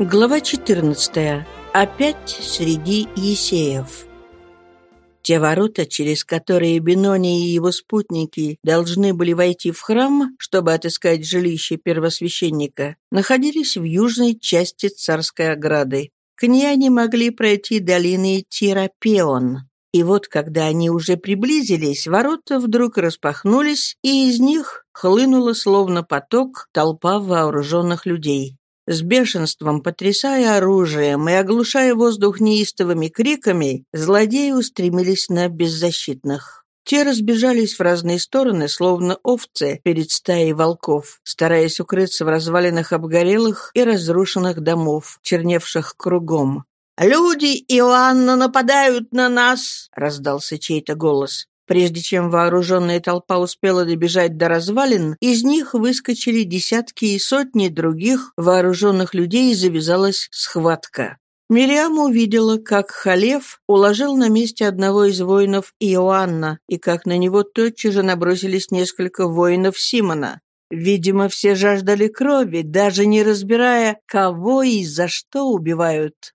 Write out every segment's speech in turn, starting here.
Глава 14. Опять среди Есеев. Те ворота, через которые Бенони и его спутники должны были войти в храм, чтобы отыскать жилище первосвященника, находились в южной части царской ограды. К ней они могли пройти долиной Тирапеон. И вот, когда они уже приблизились, ворота вдруг распахнулись, и из них хлынула, словно поток, толпа вооруженных людей. С бешенством потрясая оружием и оглушая воздух неистовыми криками, злодеи устремились на беззащитных. Те разбежались в разные стороны, словно овцы перед стаей волков, стараясь укрыться в развалинах обгорелых и разрушенных домов, черневших кругом. «Люди Иоанна нападают на нас!» — раздался чей-то голос. Прежде чем вооруженная толпа успела добежать до развалин, из них выскочили десятки и сотни других вооруженных людей и завязалась схватка. Мириам увидела, как Халев уложил на месте одного из воинов Иоанна, и как на него тотчас же набросились несколько воинов Симона. Видимо, все жаждали крови, даже не разбирая, кого и за что убивают.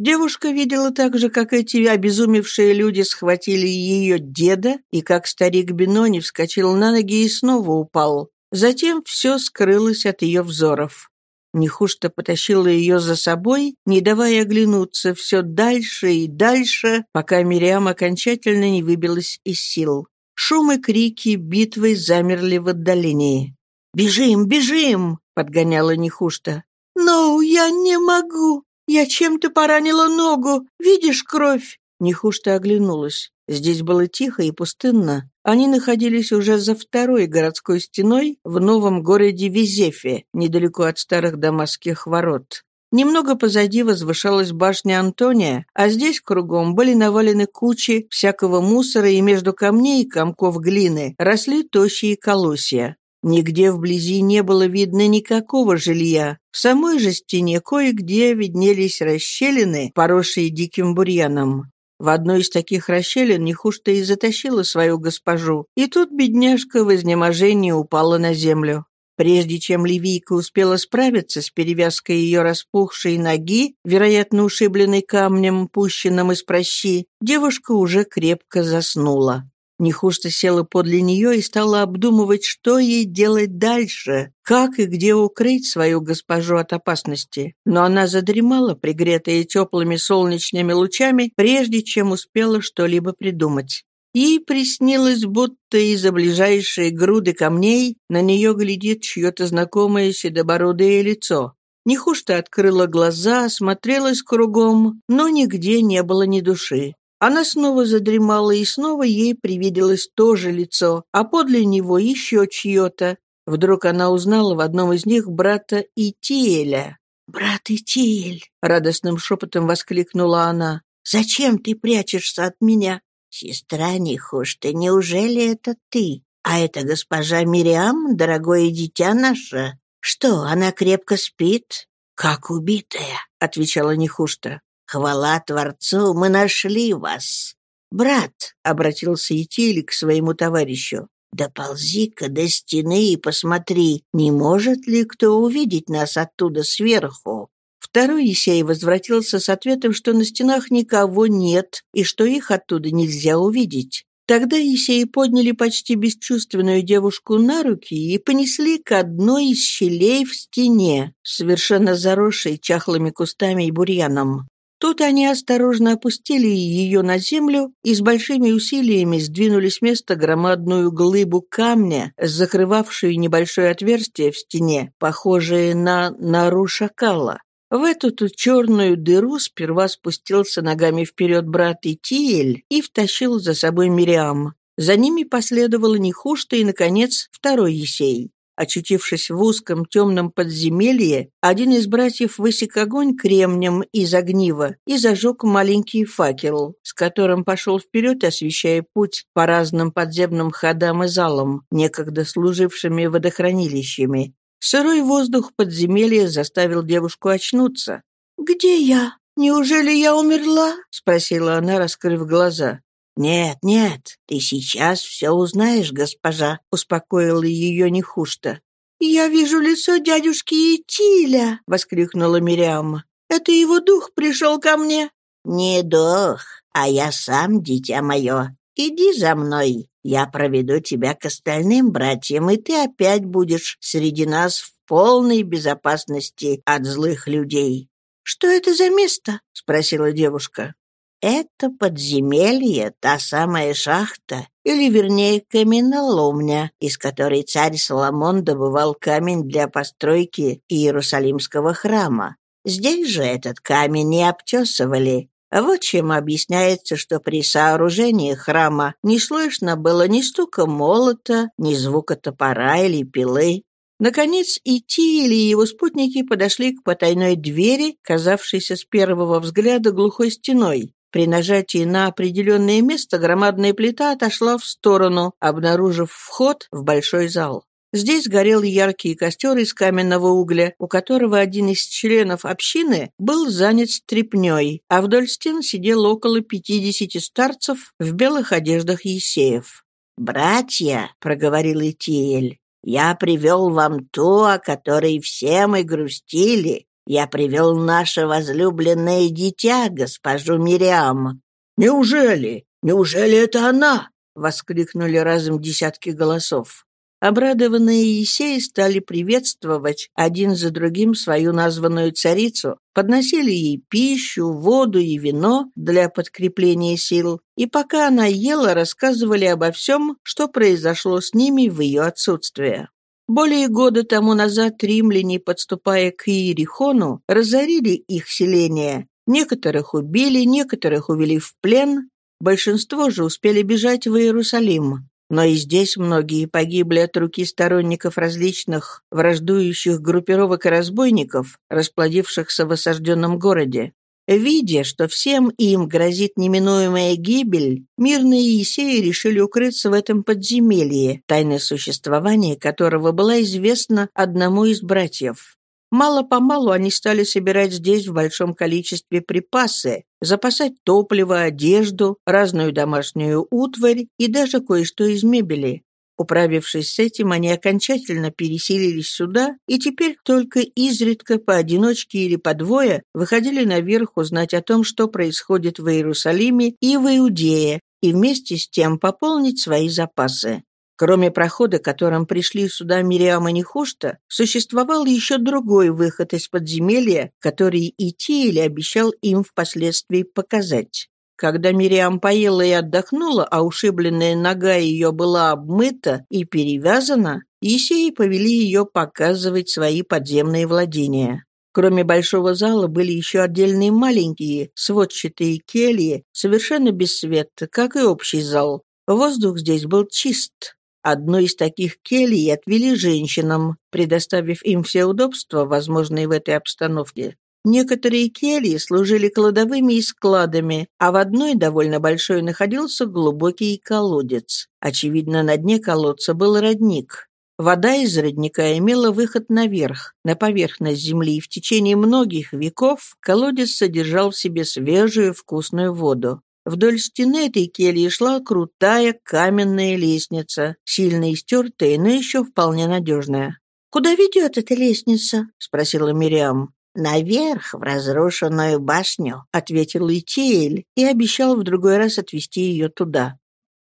Девушка видела так же, как эти обезумевшие люди схватили ее деда, и как старик Бенони вскочил на ноги и снова упал. Затем все скрылось от ее взоров. Нехушто потащила ее за собой, не давая оглянуться все дальше и дальше, пока Мириам окончательно не выбилась из сил. Шум и крики битвы замерли в отдалении. «Бежим, бежим!» — подгоняла Нехушта. «Но я не могу!» «Я чем-то поранила ногу. Видишь кровь?» Нехушта оглянулась. Здесь было тихо и пустынно. Они находились уже за второй городской стеной в новом городе Визефе, недалеко от старых дамасских ворот. Немного позади возвышалась башня Антония, а здесь кругом были навалены кучи всякого мусора, и между камней и комков глины росли тощие колосья. Нигде вблизи не было видно никакого жилья. В самой же стене кое-где виднелись расщелины, поросшие диким бурьяном. В одной из таких расщелин Нехушта и затащила свою госпожу, и тут бедняжка в изнеможении упала на землю. Прежде чем Ливийка успела справиться с перевязкой ее распухшей ноги, вероятно, ушибленной камнем, пущенным из прощи, девушка уже крепко заснула. Нехушта села подле нее и стала обдумывать, что ей делать дальше, как и где укрыть свою госпожу от опасности. Но она задремала, пригретая теплыми солнечными лучами, прежде чем успела что-либо придумать. Ей приснилось, будто из-за ближайшей груды камней на нее глядит чье-то знакомое седобородое лицо. Нехушта открыла глаза, осмотрелась кругом, но нигде не было ни души. Она снова задремала, и снова ей привиделось то же лицо, а подле него еще чье-то. Вдруг она узнала в одном из них брата Итиэля. «Брат Итиэль!» — радостным шепотом воскликнула она. «Зачем ты прячешься от меня?» «Сестра Нехушта, неужели это ты? А это госпожа Мириам, дорогое дитя наше? Что, она крепко спит?» «Как убитая», — отвечала Нехушта. Хвала Творцу, мы нашли вас. Брат, — обратился Итили к своему товарищу, — доползи-ка до стены и посмотри, не может ли кто увидеть нас оттуда сверху. Второй Есей возвратился с ответом, что на стенах никого нет и что их оттуда нельзя увидеть. Тогда Есеи подняли почти бесчувственную девушку на руки и понесли к одной из щелей в стене, совершенно заросшей чахлыми кустами и бурьяном. Тут они осторожно опустили ее на землю и с большими усилиями сдвинули с места громадную глыбу камня, закрывавшую небольшое отверстие в стене, похожее на нору шакала. В эту тут черную дыру сперва спустился ногами вперед брат Итиэль и втащил за собой Мириам. За ними последовала Нехушта и, наконец, второй Есей. Очутившись в узком темном подземелье, один из братьев высек огонь кремнем из огнива и зажег маленький факел, с которым пошел вперед, освещая путь по разным подземным ходам и залам, некогда служившими водохранилищами. Сырой воздух подземелья заставил девушку очнуться. «Где я? Неужели я умерла?» — спросила она, раскрыв глаза. «Нет, нет, ты сейчас все узнаешь, госпожа», — успокоила ее Нехушта. «Я вижу лицо дядюшки Итиля!» — воскликнула Мириам. «Это его дух пришел ко мне!» «Не дух, а я сам, дитя мое. Иди за мной, я проведу тебя к остальным братьям, и ты опять будешь среди нас в полной безопасности от злых людей». «Что это за место?» — спросила девушка. «Это подземелье, та самая шахта, или, вернее, каменоломня, из которой царь Соломон добывал камень для постройки Иерусалимского храма. Здесь же этот камень не обтесывали. Вот чем объясняется, что при сооружении храма не слышно было ни стука молота, ни звука топора или пилы. Наконец, Ити или его спутники подошли к потайной двери, казавшейся с первого взгляда глухой стеной. При нажатии на определенное место громадная плита отошла в сторону, обнаружив вход в большой зал. Здесь горел яркий костер из каменного угля, у которого один из членов общины был занят стряпнёй, а вдоль стен сидело около пятидесяти старцев в белых одеждах Есеев. «Братья», — проговорил Итиэль, — «я привел вам ту, о которой все мы грустили. Я привел наше возлюбленное дитя, госпожу Мириам». «Неужели? Неужели это она?» — воскликнули разом десятки голосов. Обрадованные Есеи стали приветствовать один за другим свою названную царицу, подносили ей пищу, воду и вино для подкрепления сил, и пока она ела, рассказывали обо всем, что произошло с ними в ее отсутствие. Более года тому назад римляне, подступая к Иерихону, разорили их селение. Некоторых убили, некоторых увели в плен, большинство же успели бежать в Иерусалим. Но и здесь многие погибли от руки сторонников различных враждующих группировок и разбойников, расплодившихся в осажденном городе. Видя, что всем им грозит неминуемая гибель, мирные Есеи решили укрыться в этом подземелье, тайное существование которого была известна одному из братьев. Мало-помалу они стали собирать здесь в большом количестве припасы, запасать топливо, одежду, разную домашнюю утварь и даже кое-что из мебели. Управившись с этим, они окончательно переселились сюда и теперь только изредка поодиночке или по двое выходили наверх узнать о том, что происходит в Иерусалиме и в Иудее, и вместе с тем пополнить свои запасы. Кроме прохода, которым пришли сюда Мириам и Нехушта, существовал еще другой выход из подземелья, который Итиэль обещал им впоследствии показать. Когда Мириам поела и отдохнула, а ушибленная нога ее была обмыта и перевязана, Есеи повели ее показывать свои подземные владения. Кроме большого зала были еще отдельные маленькие, сводчатые кельи, совершенно без света, как и общий зал. Воздух здесь был чист. Одну из таких келий отвели женщинам, предоставив им все удобства, возможные в этой обстановке. Некоторые кельи служили кладовыми и складами, а в одной довольно большой находился глубокий колодец. Очевидно, на дне колодца был родник. Вода из родника имела выход наверх, на поверхность земли, и в течение многих веков колодец содержал в себе свежую вкусную воду. Вдоль стены этой кельи шла крутая каменная лестница, сильно истертая, но еще вполне надежная. «Куда ведет эта лестница?» — спросила Мириам. «Наверх, в разрушенную башню», — ответил Итиэль и обещал в другой раз отвезти ее туда.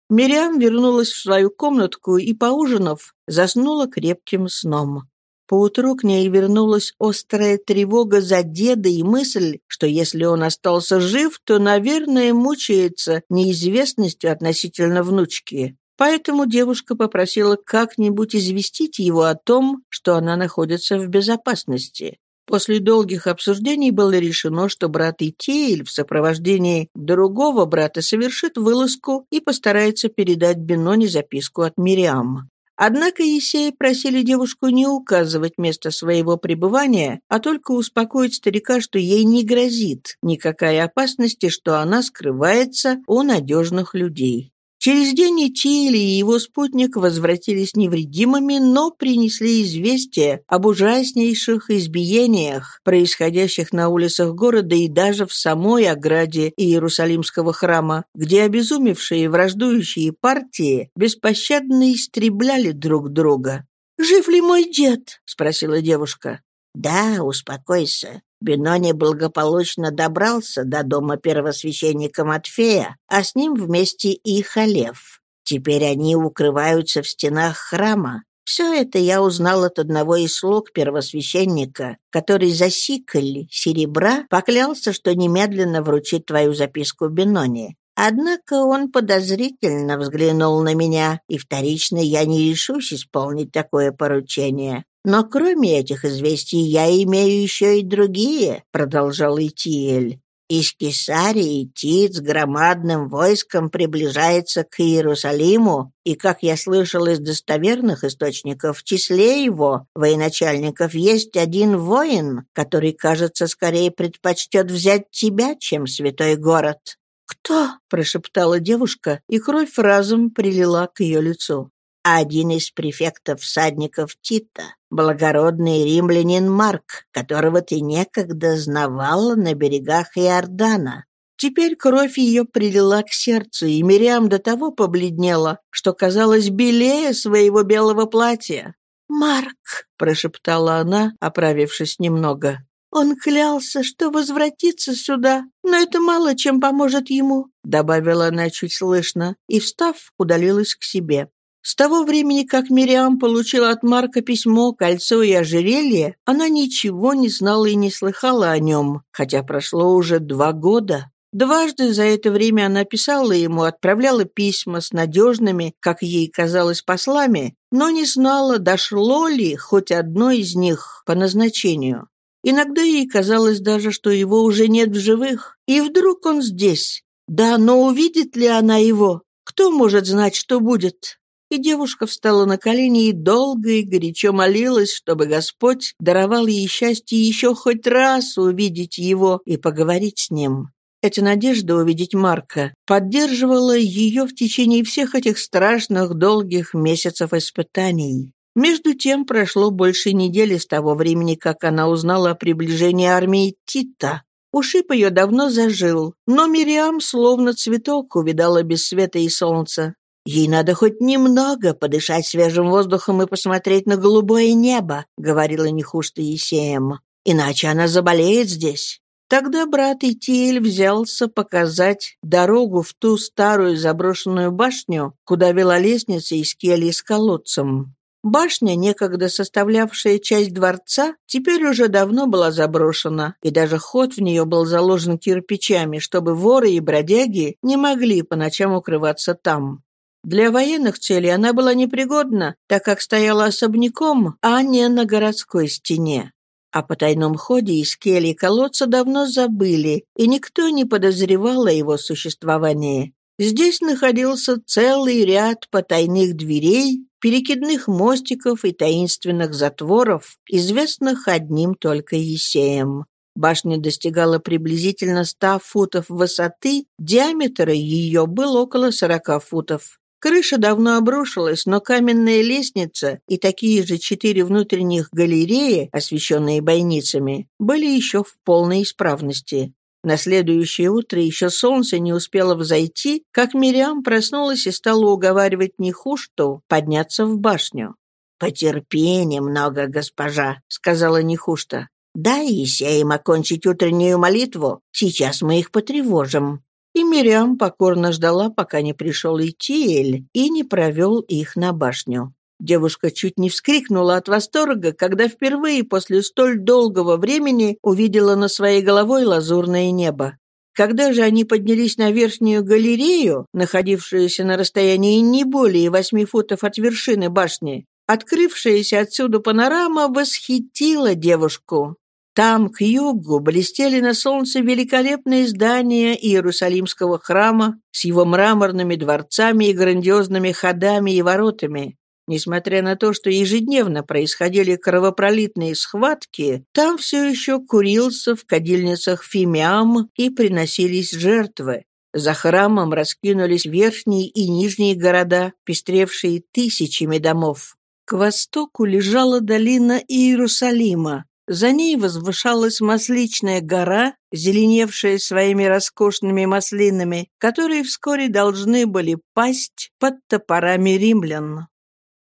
Мириам вернулась в свою комнатку и, поужинав, заснула крепким сном. Поутру к ней вернулась острая тревога за деда и мысль, что если он остался жив, то, наверное, мучается неизвестностью относительно внучки. Поэтому девушка попросила как-нибудь известить его о том, что она находится в безопасности. После долгих обсуждений было решено, что брат Итейль в сопровождении другого брата совершит вылазку и постарается передать Беноне записку от Мириам. Однако Есеи просили девушку не указывать место своего пребывания, а только успокоить старика, что ей не грозит никакая опасность и что она скрывается у надежных людей. Через день Итили и его спутник возвратились невредимыми, но принесли известие об ужаснейших избиениях, происходящих на улицах города и даже в самой ограде Иерусалимского храма, где обезумевшие враждующие партии беспощадно истребляли друг друга. «Жив ли мой дед?» — спросила девушка. «Да, успокойся. Бенони благополучно добрался до дома первосвященника Матфея, а с ним вместе и Халев. Теперь они укрываются в стенах храма. Все это я узнал от одного из слуг первосвященника, который за сиколь серебра поклялся, что немедленно вручит твою записку Бенони. Однако он подозрительно взглянул на меня, и вторично я не решусь исполнить такое поручение. Но кроме этих известий я имею еще и другие, — продолжал Итиэль. Из Кесарии Тит с громадным войском приближается к Иерусалиму, и, как я слышал из достоверных источников, в числе его военачальников есть один воин, который, кажется, скорее предпочтет взять тебя, чем святой город. «Кто?» — прошептала девушка, и кровь разом прилила к ее лицу. Один из префектов всадников Тита, благородный римлянин Марк, которого ты некогда знавала на берегах Иордана. Теперь кровь ее прилила к сердцу, и Мириам до того побледнела, что казалось белее своего белого платья. «Марк!» — прошептала она, оправившись немного. Он клялся, что возвратится сюда, но это мало чем поможет ему», — добавила она чуть слышно и, встав, удалилась к себе. С того времени, как Мириам получила от Марка письмо, кольцо и ожерелье, она ничего не знала и не слыхала о нем, хотя прошло уже два года. Дважды за это время она писала ему, отправляла письма с надежными, как ей казалось, послами, но не знала, дошло ли хоть одно из них по назначению. Иногда ей казалось даже, что его уже нет в живых. И вдруг он здесь. Да, но увидит ли она его? Кто может знать, что будет? И девушка встала на колени и долго и горячо молилась, чтобы Господь даровал ей счастье еще хоть раз увидеть его и поговорить с ним. Эта надежда увидеть Марка поддерживала ее в течение всех этих страшных долгих месяцев испытаний. Между тем прошло больше недели с того времени, как она узнала о приближении армии Тита. Ушиб ее давно зажил, но Мириам словно цветок увидала без света и солнца. «Ей надо хоть немного подышать свежим воздухом и посмотреть на голубое небо», — говорила Нехушта Есеем. «Иначе она заболеет здесь». Тогда брат Итиэль взялся показать дорогу в ту старую заброшенную башню, куда вела лестница из кельи с колодцем. Башня, некогда составлявшая часть дворца, теперь уже давно была заброшена, и даже ход в нее был заложен кирпичами, чтобы воры и бродяги не могли по ночам укрываться там. Для военных целей она была непригодна, так как стояла особняком, а не на городской стене. О потайном ходе из кельи колодца давно забыли, и никто не подозревал о его существовании. Здесь находился целый ряд потайных дверей, перекидных мостиков и таинственных затворов, известных одним только Есеем. Башня достигала приблизительно ста футов высоты, диаметр ее был около сорока футов. Крыша давно обрушилась, но каменная лестница и такие же четыре внутренних галереи, освещенные бойницами, были еще в полной исправности. На следующее утро еще солнце не успело взойти, как Мириам проснулась и стала уговаривать Нехушту подняться в башню. «Потерпи немного, госпожа», — сказала Нехушта. «Дай Есеям окончить утреннюю молитву. Сейчас мы их потревожим». И Мириам покорно ждала, пока не пришел Итиэль и не провел их на башню. Девушка чуть не вскрикнула от восторга, когда впервые после столь долгого времени увидела на своей головой лазурное небо. Когда же они поднялись на верхнюю галерею, находившуюся на расстоянии не более восьми футов от вершины башни, открывшаяся отсюда панорама восхитила девушку. Там, к югу, блестели на солнце великолепные здания Иерусалимского храма с его мраморными дворцами и грандиозными ходами и воротами. Несмотря на то, что ежедневно происходили кровопролитные схватки, там все еще курился в кадильницах фимиам и приносились жертвы. За храмом раскинулись верхние и нижние города, пестревшие тысячами домов. К востоку лежала долина Иерусалима. За ней возвышалась масличная гора, зеленевшая своими роскошными маслинами, которые вскоре должны были пасть под топорами римлян.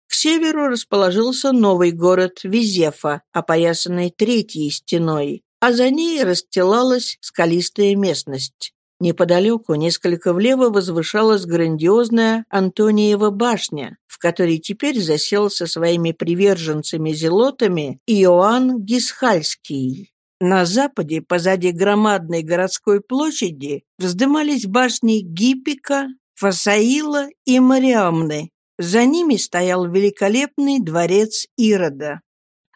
К северу расположился новый город Визефа, опоясанный третьей стеной, а за ней расстилалась скалистая местность. Неподалеку, несколько влево, возвышалась грандиозная Антониева башня, в которой теперь засел со своими приверженцами-зелотами Иоанн Гисхальский. На западе, позади громадной городской площади, вздымались башни Гиппика, Фасаила и Мариамны. За ними стоял великолепный дворец Ирода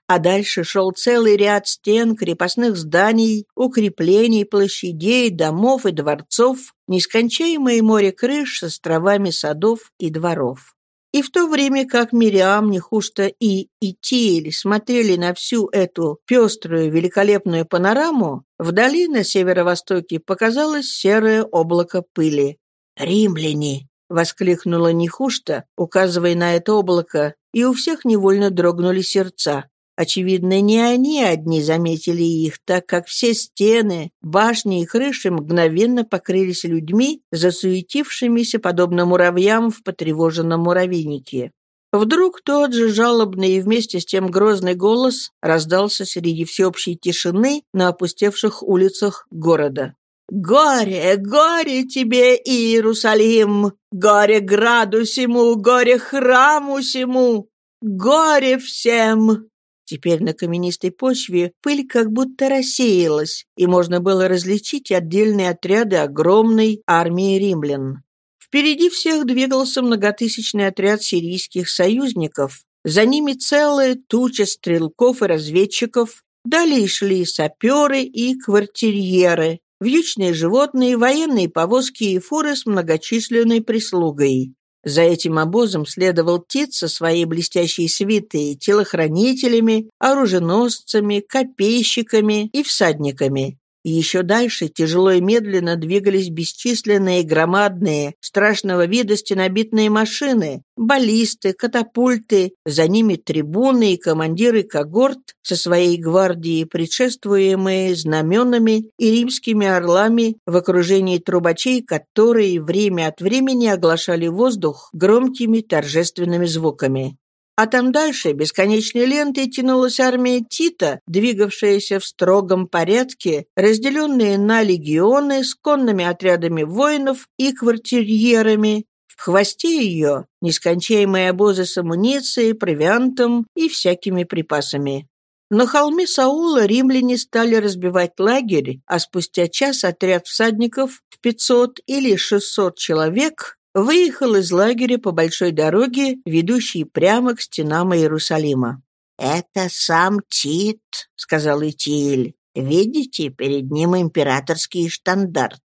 а дальше шел целый ряд стен, крепостных зданий, укреплений, площадей, домов и дворцов, нескончаемое море крыш с островами садов и дворов. И в то время как Мириам, Нехушта и Итиэль смотрели на всю эту пеструю великолепную панораму, вдали на северо-востоке показалось серое облако пыли. «Римляне!» — воскликнула Нехушта, указывая на это облако, и у всех невольно дрогнули сердца. Очевидно, не они одни заметили их, так как все стены, башни и крыши мгновенно покрылись людьми, засуетившимися, подобно муравьям в потревоженном муравейнике. Вдруг тот же жалобный и вместе с тем грозный голос раздался среди всеобщей тишины на опустевших улицах города. «Горе, горе тебе, Иерусалим! Горе граду сему, горе храму сему! Горе всем!» Теперь на каменистой почве пыль как будто рассеялась, и можно было различить отдельные отряды огромной армии римлян. Впереди всех двигался многотысячный отряд сирийских союзников. За ними целая туча стрелков и разведчиков. Далее шли саперы и квартирьеры, вьючные животные, военные повозки и фуры с многочисленной прислугой. За этим обозом следовал Тит со своей блестящей свитой, телохранителями, оруженосцами, копейщиками и всадниками. Еще дальше тяжело и медленно двигались бесчисленные громадные, страшного вида стенобитные машины, баллисты, катапульты, за ними трибуны и командиры когорт со своей гвардией, предшествуемые знаменами и римскими орлами в окружении трубачей, которые время от времени оглашали воздух громкими торжественными звуками. А там дальше бесконечной лентой тянулась армия Тита, двигавшаяся в строгом порядке, разделенная на легионы с конными отрядами воинов и квартирьерами. В хвосте ее нескончаемые обозы с амуницией, провиантом и всякими припасами. На холме Саула римляне стали разбивать лагерь, а спустя час отряд всадников в 500 или 600 человек выехал из лагеря по большой дороге, ведущей прямо к стенам Иерусалима. «Это сам Тит», — сказал Итиэль. «Видите, перед ним императорский штандарт».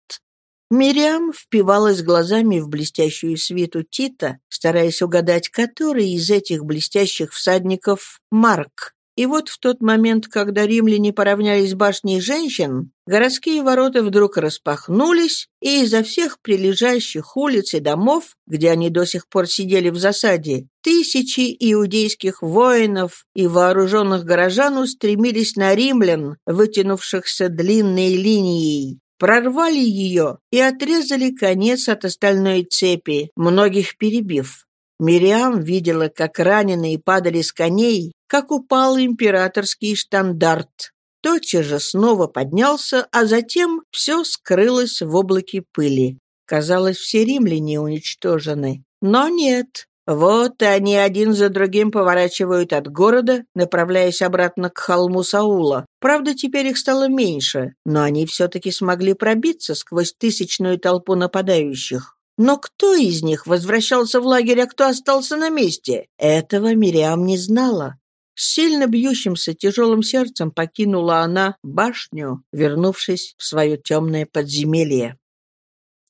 Мириам впивалась глазами в блестящую свиту Тита, стараясь угадать, который из этих блестящих всадников Марк. И вот в тот момент, когда римляне поравнялись башней женщин, городские ворота вдруг распахнулись, и изо всех прилежащих улиц и домов, где они до сих пор сидели в засаде, тысячи иудейских воинов и вооруженных горожан устремились на римлян, вытянувшихся длинной линией прорвали ее и отрезали конец от остальной цепи, многих перебив. Мириам видела, как раненые падали с коней, как упал императорский штандарт. Тотчас же снова поднялся, а затем все скрылось в облаке пыли. Казалось, все римляне уничтожены. Но нет. Вот они один за другим поворачивают от города, направляясь обратно к холму Саула. Правда, теперь их стало меньше, но они все-таки смогли пробиться сквозь тысячную толпу нападающих. Но кто из них возвращался в лагерь, а кто остался на месте? Этого Мириам не знала. С сильно бьющимся тяжелым сердцем покинула она башню, вернувшись в свое темное подземелье.